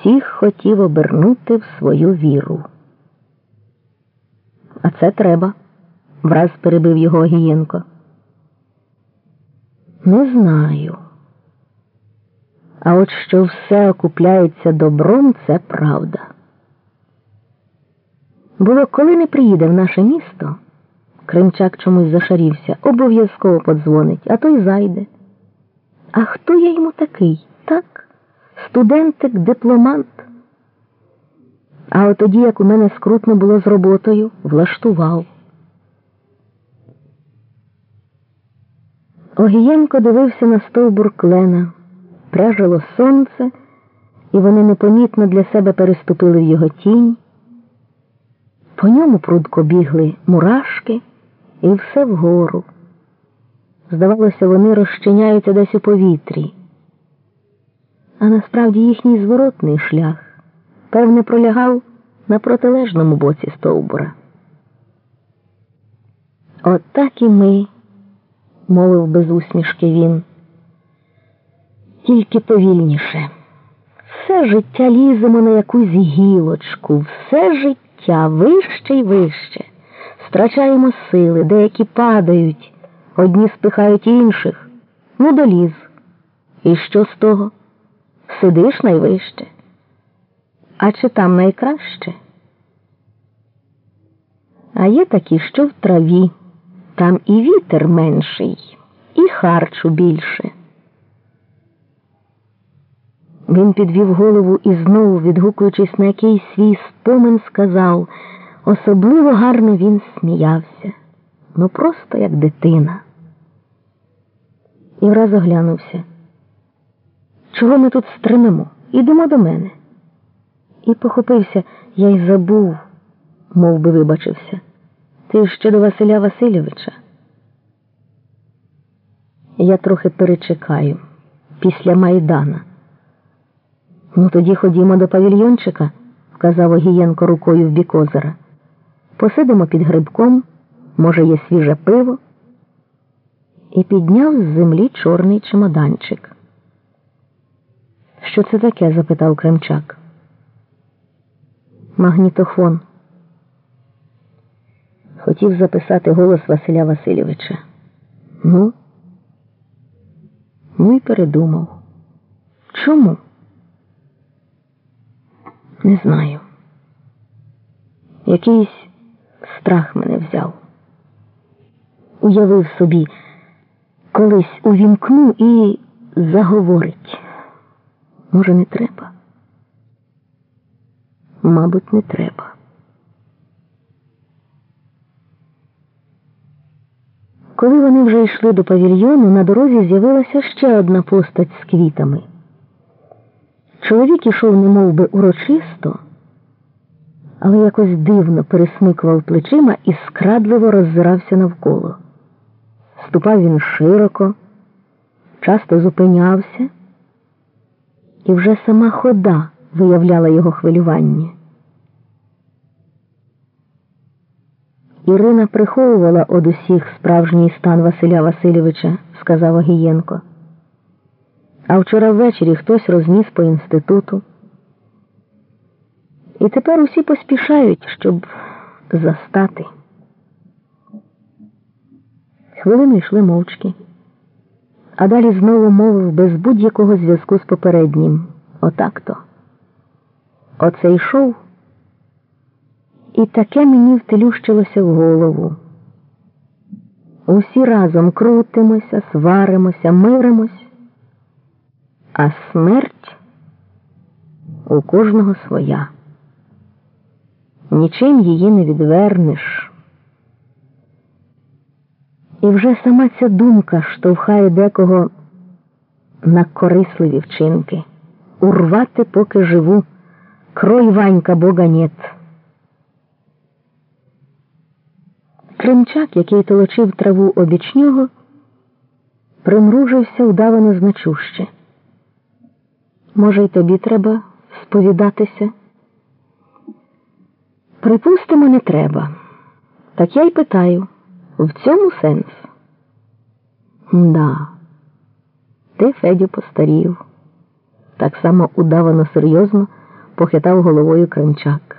всіх хотів обернути в свою віру. А це треба, враз перебив його Огієнко. Не знаю. А от що все окупляється добром, це правда. Було, коли не приїде в наше місто, Кримчак чомусь зашарівся, обов'язково подзвонить, а той зайде. А хто я йому такий? Так? Студентик, дипломант. А от тоді, як у мене скрутно було з роботою, влаштував. Огієнко дивився на стовбур клена, пряжило сонце, і вони непомітно для себе переступили в його тінь. По ньому прудко бігли мурашки і все вгору. Здавалося, вони розчиняються десь у повітрі. А насправді їхній зворотний шлях, певне, пролягав на протилежному боці стовбура. От так і ми, мовив без усмішки він, тільки повільніше. Все життя ліземо на якусь гілочку, все життя вище й вище. Страчаємо сили, деякі падають, одні спихають інших, не доліз. І що з того? Сидиш найвище. А чи там найкраще? А є такі, що в траві, там і вітер менший, і харчу більше. Він підвів голову і знову, відгукуючись на якийсь свій спомин, сказав особливо гарно він сміявся, ну просто як дитина. І враз оглянувся. Чого ми тут стримимо? Ідемо до мене. І похопився, я й забув, мов би вибачився. Ти ще до Василя Васильовича. Я трохи перечекаю після Майдана. Ну, тоді ходімо до павільйончика, вказав Огієнко рукою в бік озера. Посидимо під грибком, може, є свіже пиво, і підняв з землі чорний чемоданчик. Що це таке? запитав Кремчак. Магнітофон. Хотів записати голос Василя Васильовича. Ну, ну і передумав. Чому? Не знаю. Якийсь страх мене взяв. Уявив собі, колись увімкну і заговорить. Може, не треба? Мабуть, не треба. Коли вони вже йшли до павільйону, на дорозі з'явилася ще одна постать з квітами. Чоловік ішов немов би урочисто, але якось дивно пересмикував плечима і скрадливо роззирався навколо. Ступав він широко, часто зупинявся, і вже сама хода виявляла його хвилювання. Ірина приховувала од усіх справжній стан Василя Васильовича, сказав Огієнко. А вчора ввечері хтось розніс по інституту. І тепер усі поспішають, щоб застати. Хвилини йшли мовчки, а далі знову мовив без будь-якого зв'язку з попереднім. Отак то. Оце йшов, і таке мені втелющилося в голову. Усі разом крутимося, сваримося, миримось, а смерть у кожного своя. Нічим її не відвернеш. Вже сама ця думка штовхає декого на корисливі вчинки, урвати, поки живу, крой Ванька бога нет. Кримчак, який толочив траву обіч нього, примружився удавано значуще. Може, й тобі треба сповідатися? Припустимо, не треба. Так я й питаю, в цьому сенс? Да, ти, Федю, постарів. Так само удавано серйозно похитав головою кримчак.